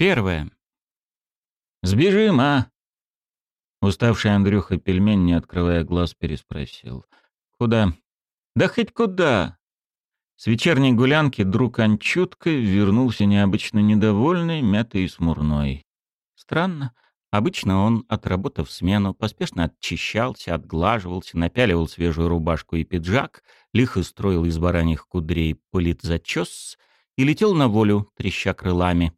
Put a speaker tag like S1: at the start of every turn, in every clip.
S1: Первое. «Сбежим, а?» Уставший Андрюха пельмень, не открывая глаз, переспросил. «Куда?» «Да хоть куда!» С вечерней гулянки друг Анчутка вернулся необычно недовольный, мятый и смурной. Странно. Обычно он, отработав смену, поспешно отчищался, отглаживался, напяливал свежую рубашку и пиджак, лихо строил из бараньих кудрей политзачес и летел на волю, треща крылами.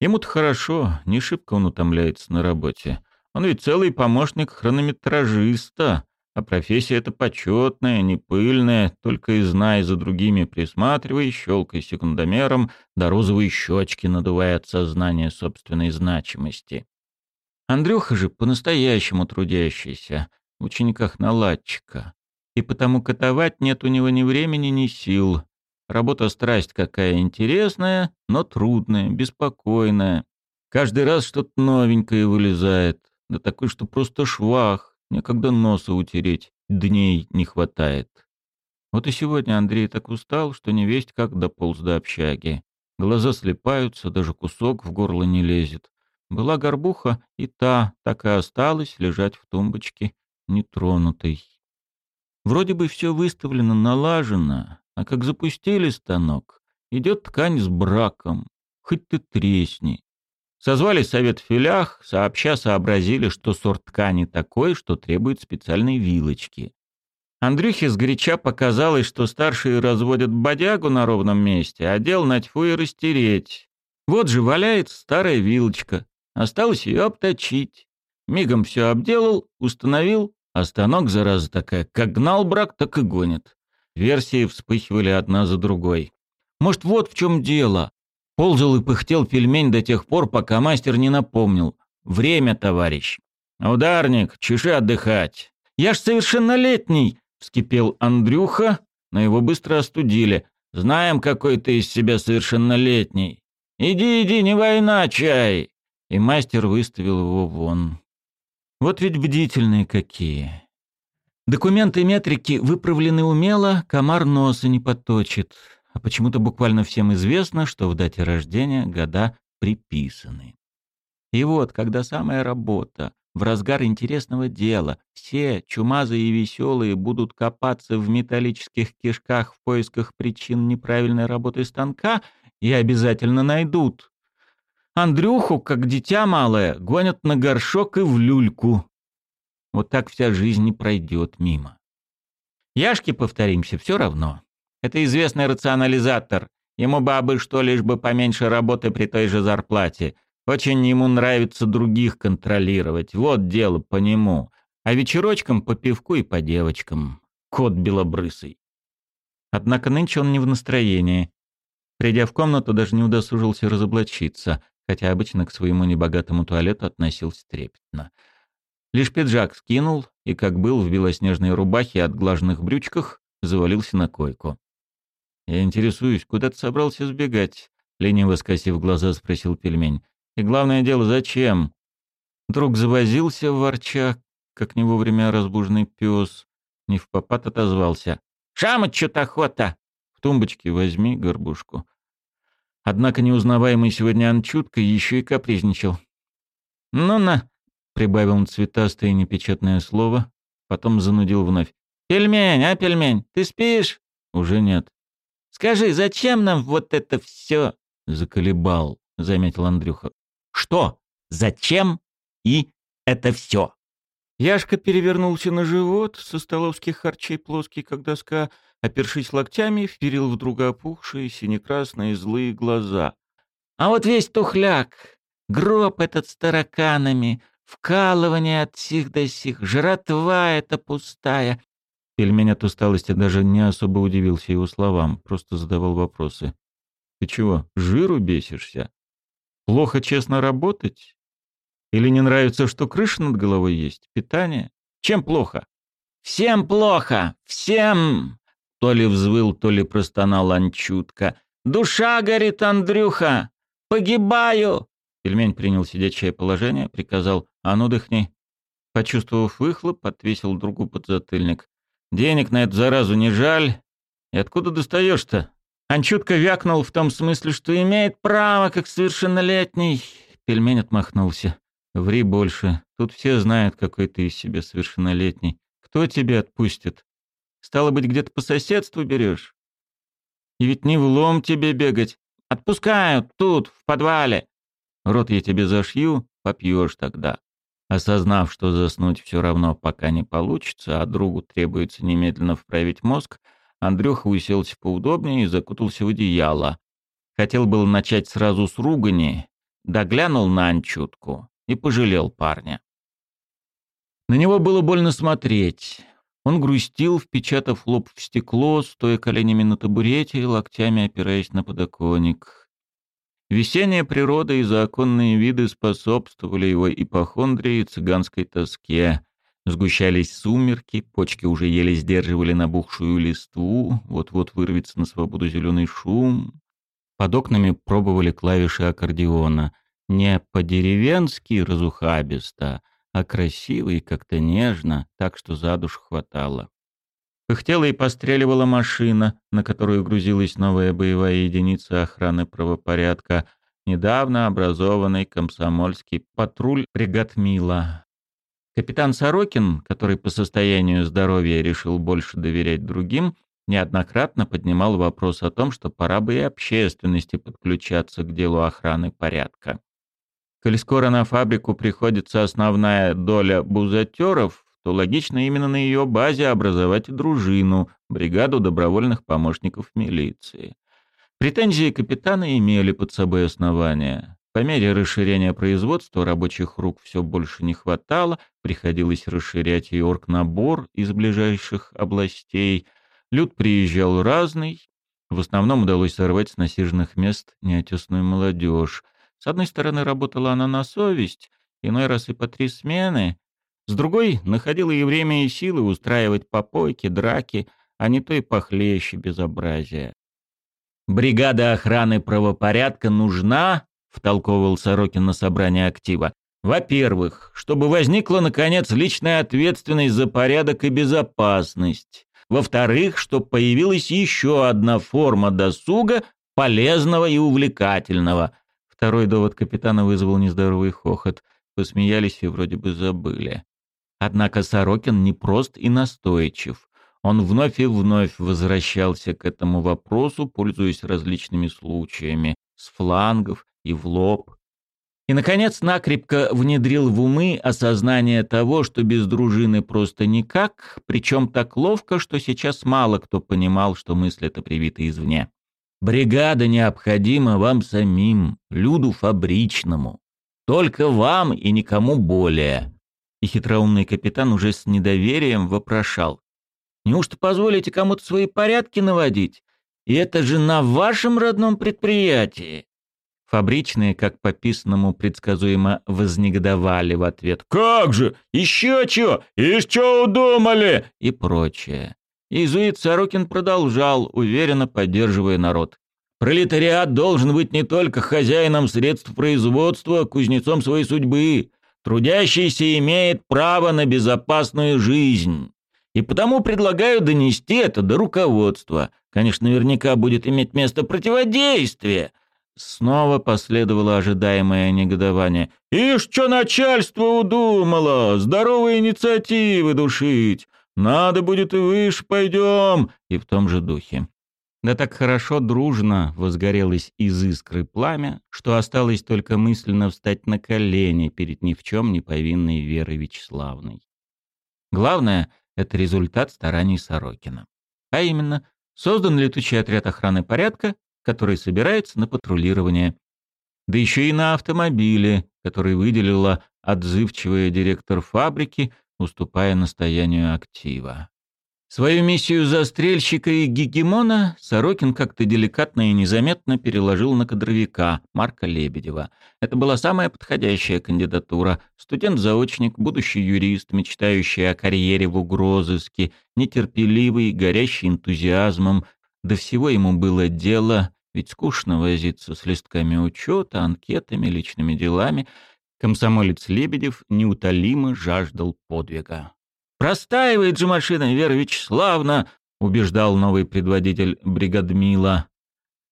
S1: Ему-то хорошо, не шибко он утомляется на работе. Он ведь целый помощник хронометражиста, а профессия эта почетная, не пыльная, только и знай за другими присматривай, щелкай секундомером, да розовые щечки надувая от сознания собственной значимости. Андрюха же по-настоящему трудящийся, в учениках наладчика. И потому катовать нет у него ни времени, ни сил. Работа страсть какая интересная, но трудная, беспокойная. Каждый раз что-то новенькое вылезает, да такой, что просто швах, некогда носа утереть, дней не хватает. Вот и сегодня Андрей так устал, что не весть как дополз до общаги. Глаза слепаются, даже кусок в горло не лезет. Была горбуха, и та так и осталась лежать в тумбочке, нетронутой. Вроде бы все выставлено, налажено, а как запустили станок, идет ткань с браком, хоть ты тресни. Созвали совет в филях, сообща сообразили, что сорт ткани такой, что требует специальной вилочки. Андрюхе сгоряча показалось, что старшие разводят бодягу на ровном месте, а дел на тьфу и растереть. Вот же валяется старая вилочка. Осталось ее обточить. Мигом все обделал, установил, а станок, зараза такая, как гнал брак, так и гонит. Версии вспыхивали одна за другой. Может, вот в чем дело. Ползал и пыхтел пельмень до тех пор, пока мастер не напомнил. Время, товарищ. Ударник, чеши отдыхать. Я ж совершеннолетний, вскипел Андрюха, но его быстро остудили. Знаем, какой ты из себя совершеннолетний. Иди, иди, не война, чай. И мастер выставил его вон. Вот ведь бдительные какие. Документы метрики выправлены умело, комар носа не подточит. А почему-то буквально всем известно, что в дате рождения года приписаны. И вот, когда самая работа, в разгар интересного дела, все, чумазые и веселые, будут копаться в металлических кишках в поисках причин неправильной работы станка и обязательно найдут. Андрюху, как дитя малое, гонят на горшок и в люльку, вот так вся жизнь не пройдет мимо. Яшке, повторимся, все равно. Это известный рационализатор. Ему бабы что лишь бы поменьше работы при той же зарплате. Очень ему нравится других контролировать. Вот дело по нему. А вечерочком по пивку и по девочкам. Кот белобрысый. Однако нынче он не в настроении. Придя в комнату, даже не удосужился разоблачиться, хотя обычно к своему небогатому туалету относился трепетно. Лишь пиджак скинул и, как был в белоснежной рубахе и отглаженных брючках, завалился на койку. «Я интересуюсь, куда ты собрался сбегать?» — лениво скосив глаза, спросил пельмень. «И главное дело, зачем?» Друг завозился, ворча, как не вовремя разбуженный пес. Не в попад отозвался. «Шамать что-то охота!» «В тумбочке возьми горбушку». Однако неузнаваемый сегодня Анчутка еще и капризничал. «Ну-на, Прибавил он цветастое непечатное слово, потом занудил вновь. «Пельмень, а, пельмень, ты спишь?» «Уже нет». «Скажи, зачем нам вот это все?» «Заколебал», — заметил Андрюха. «Что? Зачем? И это все?» Яшка перевернулся на живот, со столовских харчей плоский, как доска, опершись локтями, вперил в друга опухшие, синекрасные злые глаза. «А вот весь тухляк, гроб этот с тараканами, Вкалывание от сих до сих, жратва эта пустая. Пельмень от усталости даже не особо удивился его словам, просто задавал вопросы. Ты чего, жиру бесишься? Плохо честно работать? Или не нравится, что крыша над головой есть, питание? Чем плохо? Всем плохо! Всем! То ли взвыл, то ли простонал Анчутка. «Душа горит, Андрюха! Погибаю!» Пельмень принял сидячее положение, приказал «А ну дыхни». Почувствовав выхлоп, отвесил другу подзатыльник. «Денег на эту заразу не жаль. И откуда достаешь-то? Анчутка вякнул в том смысле, что имеет право, как совершеннолетний. Пельмень отмахнулся. Ври больше. Тут все знают, какой ты из себя совершеннолетний. Кто тебя отпустит? Стало быть, где-то по соседству берешь? И ведь не в лом тебе бегать. Отпускают тут, в подвале. Рот я тебе зашью, попьешь тогда. Осознав, что заснуть все равно пока не получится, а другу требуется немедленно вправить мозг, Андрюха уселся поудобнее и закутался в одеяло. Хотел был начать сразу с ругани, доглянул на Анчутку и пожалел парня. На него было больно смотреть. Он грустил, впечатав лоб в стекло, стоя коленями на табурете и локтями опираясь на подоконник. Весенняя природа и законные виды способствовали его ипохондрии и цыганской тоске. Сгущались сумерки, почки уже еле сдерживали набухшую листву, вот-вот вырвется на свободу зеленый шум. Под окнами пробовали клавиши аккордеона. Не по-деревенски разухабисто, а красиво и как-то нежно, так что за душ хватало. Пыхтела и постреливала машина, на которую грузилась новая боевая единица охраны правопорядка, недавно образованный комсомольский патруль Приготмила. Капитан Сорокин, который по состоянию здоровья решил больше доверять другим, неоднократно поднимал вопрос о том, что пора бы и общественности подключаться к делу охраны порядка. Коль скоро на фабрику приходится основная доля бузатеров, то логично именно на ее базе образовать дружину, бригаду добровольных помощников милиции. Претензии капитана имели под собой основания. По мере расширения производства рабочих рук все больше не хватало, приходилось расширять и оргнабор из ближайших областей. Люд приезжал разный. В основном удалось сорвать с насиженных мест неотесную молодежь. С одной стороны, работала она на совесть, иной раз и по три смены. С другой, находила и время, и силы устраивать попойки, драки, а не то и похлеще безобразия. Бригада охраны правопорядка нужна, втолковывал Сорокин на собрании актива. Во-первых, чтобы возникла, наконец, личная ответственность за порядок и безопасность. Во-вторых, чтобы появилась еще одна форма досуга, полезного и увлекательного. Второй довод капитана вызвал нездоровый хохот. Посмеялись и вроде бы забыли. Однако Сорокин непрост и настойчив. Он вновь и вновь возвращался к этому вопросу, пользуясь различными случаями, с флангов, и в лоб. И, наконец, накрепко внедрил в умы осознание того, что без дружины просто никак, причем так ловко, что сейчас мало кто понимал, что мысль эта привита извне. «Бригада необходима вам самим, люду фабричному. Только вам и никому более». И хитроумный капитан уже с недоверием вопрошал. «Неужто позволите кому-то свои порядки наводить? И это же на вашем родном предприятии?» Фабричные, как по писанному предсказуемо, вознегодовали в ответ «Как же? Еще чего? И что удумали?» и прочее. Иезуит Сорокин продолжал, уверенно поддерживая народ. «Пролетариат должен быть не только хозяином средств производства, кузнецом своей судьбы. Трудящийся имеет право на безопасную жизнь. И потому предлагаю донести это до руководства. Конечно, наверняка будет иметь место противодействие» Снова последовало ожидаемое негодование. «Ишь, что начальство удумало! Здоровые инициативы душить! Надо будет и выше пойдем!» И в том же духе. Да так хорошо, дружно возгорелось из искры пламя, что осталось только мысленно встать на колени перед ни в чем не повинной Верой Вячеславной. Главное — это результат стараний Сорокина. А именно, создан летучий отряд охраны порядка, который собирается на патрулирование. Да еще и на автомобиле, который выделила отзывчивая директор фабрики, уступая настоянию актива. Свою миссию застрельщика и гегемона Сорокин как-то деликатно и незаметно переложил на кадровика Марка Лебедева. Это была самая подходящая кандидатура. Студент-заочник, будущий юрист, мечтающий о карьере в угрозыске, нетерпеливый, горящий энтузиазмом. До всего ему было дело, ведь скучно возиться с листками учета, анкетами, личными делами. Комсомолец Лебедев неутолимо жаждал подвига. «Простаивает же машина, Вера Вячеславна!» — убеждал новый предводитель бригадмила.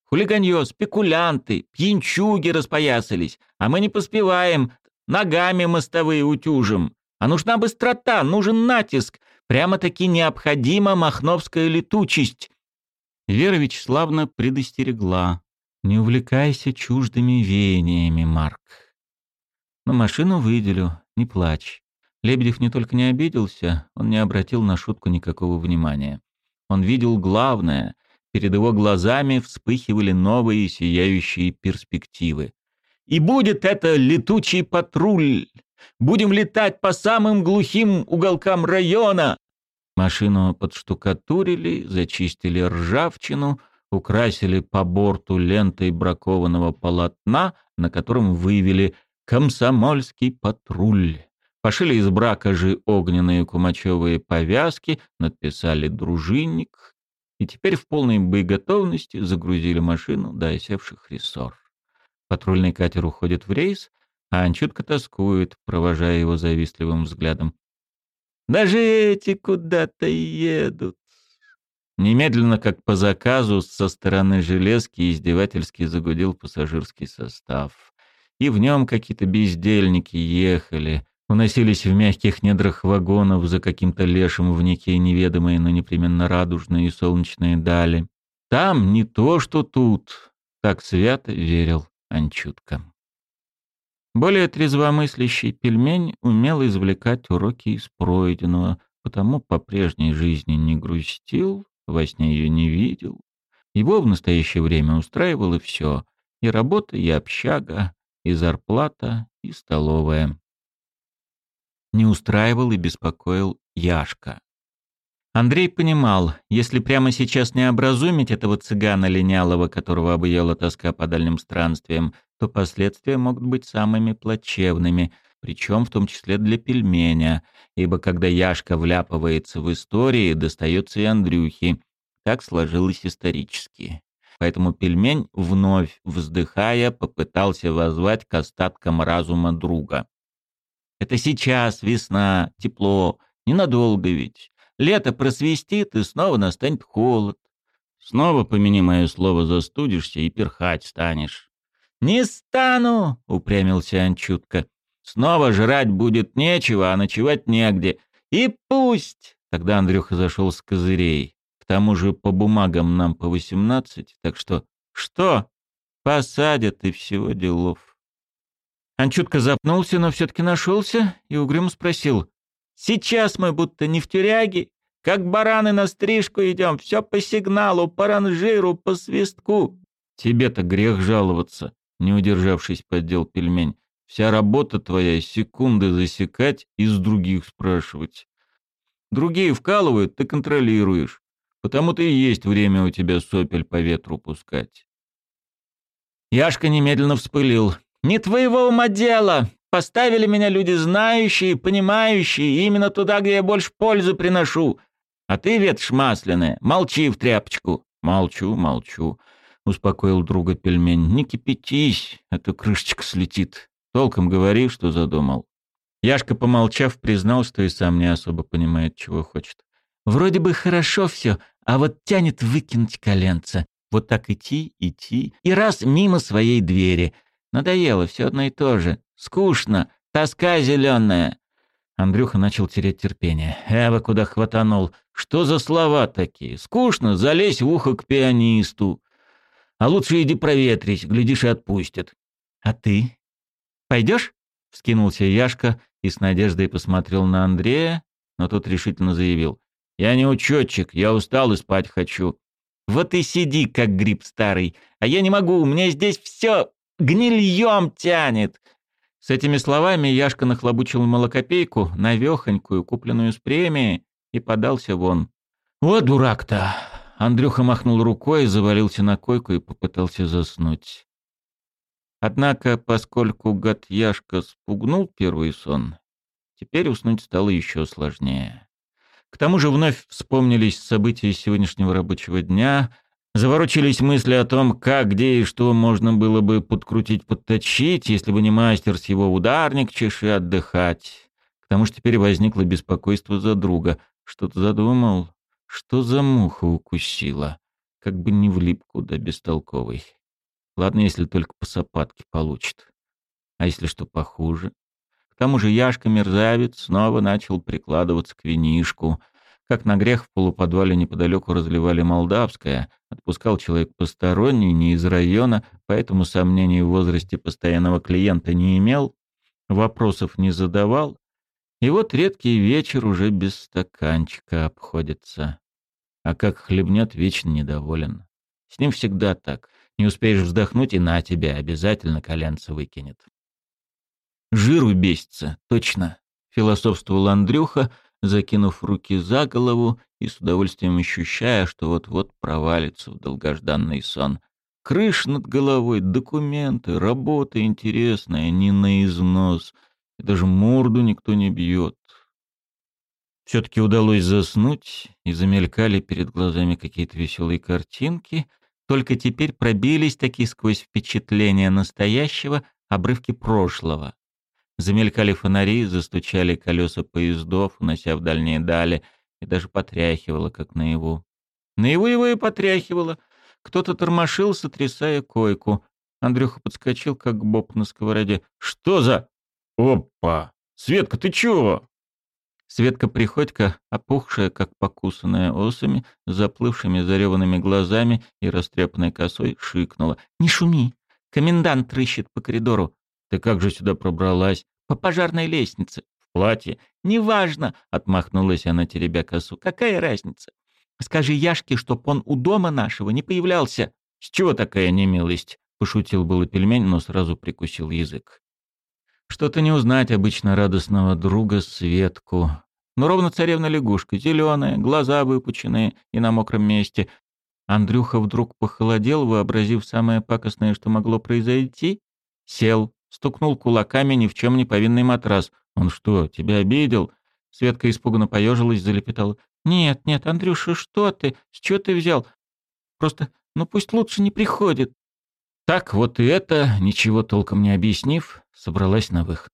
S1: Хулиганье, спекулянты, пьянчуги распоясались, а мы не поспеваем, ногами мостовые утюжим. А нужна быстрота, нужен натиск. Прямо-таки необходима махновская летучесть. Вера Вячеславна предостерегла. Не увлекайся чуждыми веяниями, Марк. Но машину выделю, не плачь. Лебедев не только не обиделся, он не обратил на шутку никакого внимания. Он видел главное. Перед его глазами вспыхивали новые сияющие перспективы. «И будет это летучий патруль! Будем летать по самым глухим уголкам района!» Машину подштукатурили, зачистили ржавчину, украсили по борту лентой бракованного полотна, на котором вывели «Комсомольский патруль». Пошили из брака же огненные кумачевые повязки, надписали «Дружинник», и теперь в полной боеготовности загрузили машину до осевших рессор. Патрульный катер уходит в рейс, а Анчутка тоскует, провожая его завистливым взглядом. «Даже эти куда-то едут». Немедленно, как по заказу, со стороны железки издевательски загудел пассажирский состав. И в нем какие-то бездельники ехали, уносились в мягких недрах вагонов за каким-то лешим в некие неведомые, но непременно радужные и солнечные дали. Там не то, что тут, так свято верил Анчутка. Более трезвомыслящий пельмень умел извлекать уроки из пройденного, потому по прежней жизни не грустил, во сне ее не видел. Его в настоящее время устраивало все — и работа, и общага, и зарплата, и столовая. Не устраивал и беспокоил Яшка. Андрей понимал, если прямо сейчас не образумить этого цыгана линялого, которого объела тоска по дальним странствиям, то последствия могут быть самыми плачевными, причем в том числе для пельменя, ибо когда Яшка вляпывается в истории, достается и Андрюхе. Так сложилось исторически. Поэтому пельмень, вновь вздыхая, попытался воззвать к остаткам разума друга. «Это сейчас, весна, тепло, ненадолго ведь. Лето просвистит, и снова настанет холод. Снова, помяни мое слово, застудишься и перхать станешь». «Не стану!» — упрямился Анчутка. «Снова жрать будет нечего, а ночевать негде. И пусть!» Тогда Андрюха зашел с козырей. К тому же по бумагам нам по восемнадцать, так что... Что? Посадят и всего делов. Анчутка запнулся, но все-таки нашелся и угрюмо спросил. «Сейчас мы будто не в тюряге, как бараны на стрижку идем, все по сигналу, по ранжиру, по свистку». «Тебе-то грех жаловаться», — не удержавшись, поддел пельмень. «Вся работа твоя — секунды засекать и с других спрашивать. Другие вкалывают, ты контролируешь. Потому-то и есть время у тебя сопель по ветру пускать. Яшка немедленно вспылил. «Не твоего ума дело! Поставили меня люди знающие, понимающие, именно туда, где я больше пользы приношу. А ты, ветошь масляная, молчи в тряпочку». «Молчу, молчу», — успокоил друга пельмень. «Не кипятись, а то крышечка слетит. Толком говори, что задумал». Яшка, помолчав, признал, что и сам не особо понимает, чего хочет. «Вроде бы хорошо все, а вот тянет выкинуть коленца. Вот так идти, идти, и раз мимо своей двери. Надоело, все одно и то же. Скучно, тоска зеленая. Андрюха начал терять терпение. Эва куда хватанул. Что за слова такие? Скучно, залезь в ухо к пианисту. А лучше иди проветрись, глядишь и отпустят. А ты? Пойдешь? Вскинулся Яшка и с надеждой посмотрел на Андрея, но тот решительно заявил. Я не учетчик, я устал и спать хочу. Вот и сиди, как гриб старый. А я не могу, у меня здесь все гнильем тянет. С этими словами Яшка нахлобучил молокопейку, навехонькую, купленную с премии, и подался вон. Вот дурак-то! Андрюха махнул рукой, завалился на койку и попытался заснуть. Однако, поскольку гад Яшка спугнул первый сон, теперь уснуть стало еще сложнее. К тому же вновь вспомнились события сегодняшнего рабочего дня, заворочились мысли о том, как, где и что можно было бы подкрутить, подточить, если бы не мастер с его ударник чеши отдыхать. К тому же теперь возникло беспокойство за друга. Что-то задумал? Что за муха укусила? как бы не влип куда бестолковый. Ладно, если только по сапатке получит. А если что похуже? К тому же Яшка-мерзавец снова начал прикладываться к винишку. Как на грех в полуподвале неподалеку разливали молдавское, отпускал человек посторонний, не из района, поэтому сомнений в возрасте постоянного клиента не имел, вопросов не задавал, и вот редкий вечер уже без стаканчика обходится. А как хлебнет, вечно недоволен. С ним всегда так. Не успеешь вздохнуть, и на тебя обязательно коленца выкинет. Жиру бесится, точно, философствовал Андрюха, закинув руки за голову и с удовольствием ощущая, что вот-вот провалится в долгожданный сон. Крыш над головой, документы, работа интересная, не на износ. И даже морду никто не бьет. Все-таки удалось заснуть, и замелькали перед глазами какие-то веселые картинки. Только теперь пробились такие сквозь впечатления настоящего обрывки прошлого. Замелькали фонари, застучали колеса поездов, унося в дальние дали, и даже потряхивало, как наяву. Наяву его и потряхивало. Кто-то тормошил, сотрясая койку. Андрюха подскочил, как боб на сковороде. «Что за...» «Опа! Светка, ты чего?» Светка Приходько, опухшая, как покусанная осами, заплывшими зареванными глазами и растрепанной косой, шикнула. «Не шуми! Комендант рыщет по коридору. Ты как же сюда пробралась? По пожарной лестнице. В платье? Неважно, отмахнулась она, теребя косу. Какая разница? Скажи Яшке, чтоб он у дома нашего не появлялся. С чего такая немилость? Пошутил было пельмень, но сразу прикусил язык. Что-то не узнать обычно радостного друга Светку. Но ровно царевна-лягушка, зеленая, глаза выпученные и на мокром месте. Андрюха вдруг похолодел, вообразив самое пакостное, что могло произойти. Сел, Стукнул кулаками ни в чем не повинный матрас. «Он что, тебя обидел?» Светка испуганно поежилась, залепетала. «Нет, нет, Андрюша, что ты? С чего ты взял? Просто, ну пусть лучше не приходит». Так вот и это, ничего толком не объяснив, собралась на выход.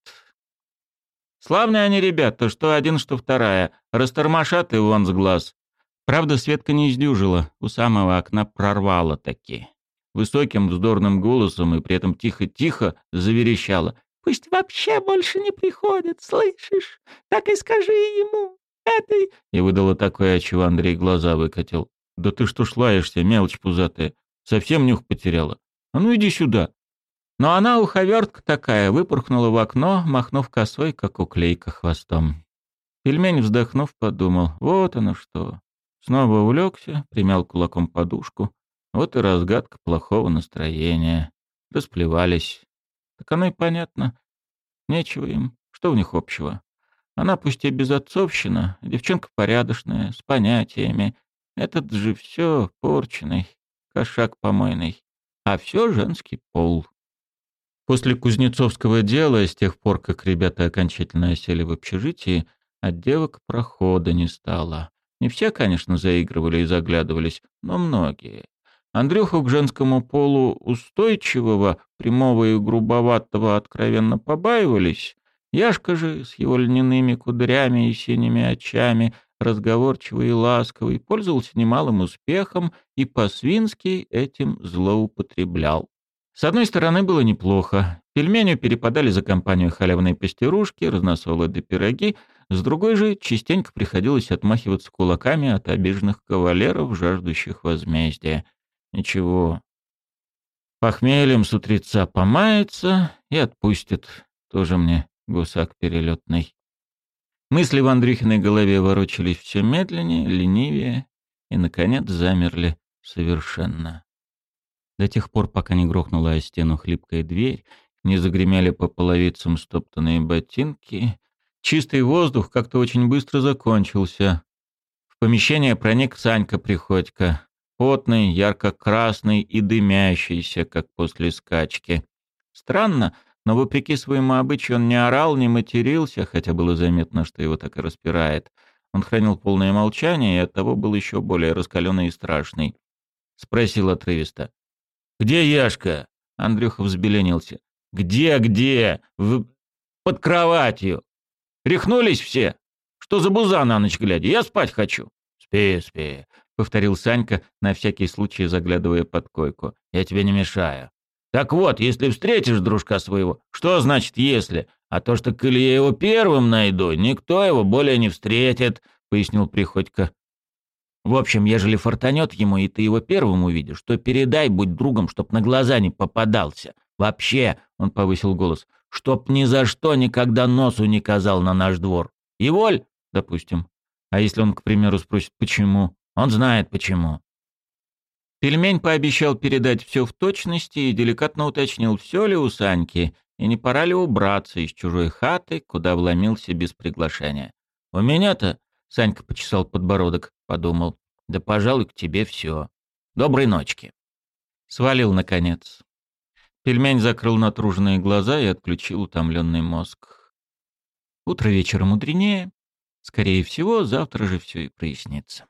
S1: Славные они ребята, что один, что вторая. Растормошат и вон с глаз. Правда, Светка не издюжила, у самого окна прорвала таки высоким вздорным голосом и при этом тихо-тихо заверещала. «Пусть вообще больше не приходит, слышишь? Так и скажи ему, этой...» И выдала такое, чего Андрей глаза выкатил. «Да ты что ж лаешься, мелочь пузатая? Совсем нюх потеряла? А ну иди сюда!» Но она, уховертка такая, выпорхнула в окно, махнув косой, как уклейка хвостом. Пельмень, вздохнув, подумал, вот оно что. Снова увлекся, примял кулаком подушку, вот и разгадка плохого настроения. Расплевались. Так оно и понятно. Нечего им. Что у них общего? Она пусть и безотцовщина, девчонка порядочная, с понятиями. Этот же все порченый, кошак помойный. А все женский пол. После Кузнецовского дела, с тех пор, как ребята окончательно осели в общежитии, от девок прохода не стало. Не все, конечно, заигрывали и заглядывались, но многие. Андрюху к женскому полу устойчивого, прямого и грубоватого откровенно побаивались. Яшка же с его льняными кудрями и синими очами, разговорчивый и ласковый, пользовался немалым успехом и по-свински этим злоупотреблял. С одной стороны, было неплохо. Пельменю перепадали за компанию халявные пастерушки, разносолы да пироги, с другой же частенько приходилось отмахиваться кулаками от обиженных кавалеров, жаждущих возмездия. Ничего. Похмельем с утреца помается и отпустит. Тоже мне гусак перелетный. Мысли в Андрюхиной голове ворочались все медленнее, ленивее и, наконец, замерли совершенно. До тех пор, пока не грохнула о стену хлипкая дверь, не загремели по половицам стоптанные ботинки, чистый воздух как-то очень быстро закончился. В помещение проник Санька Приходько потный, ярко-красный и дымящийся, как после скачки. Странно, но вопреки своему обычаю он не орал, не матерился, хотя было заметно, что его так и распирает. Он хранил полное молчание и оттого был еще более раскаленный и страшный. Спросил отрывисто. «Где Яшка?» Андрюха взбеленился. «Где, где? В... Под кроватью. Рехнулись все? Что за буза на ночь глядя? Я спать хочу». «Спи, спи. — повторил Санька, на всякий случай заглядывая под койку. «Я тебе не мешаю». «Так вот, если встретишь дружка своего, что значит «если»? А то, что коли я его первым найду, никто его более не встретит», — пояснил Приходько. «В общем, ежели фортанет ему, и ты его первым увидишь, то передай, будь другом, чтоб на глаза не попадался. Вообще», — он повысил голос, — «чтоб ни за что никогда носу не казал на наш двор. И воль, допустим. А если он, к примеру, спросит, почему? Он знает, почему». Пельмень пообещал передать все в точности и деликатно уточнил, все ли у Саньки, и не пора ли убраться из чужой хаты, куда вломился без приглашения. «У меня-то...» — Санька почесал подбородок, подумал. «Да, пожалуй, к тебе все. Доброй ночки». Свалил, наконец. Пельмень закрыл натруженные глаза и отключил утомленный мозг. Утро вечера мудренее. Скорее всего, завтра же все и прояснится.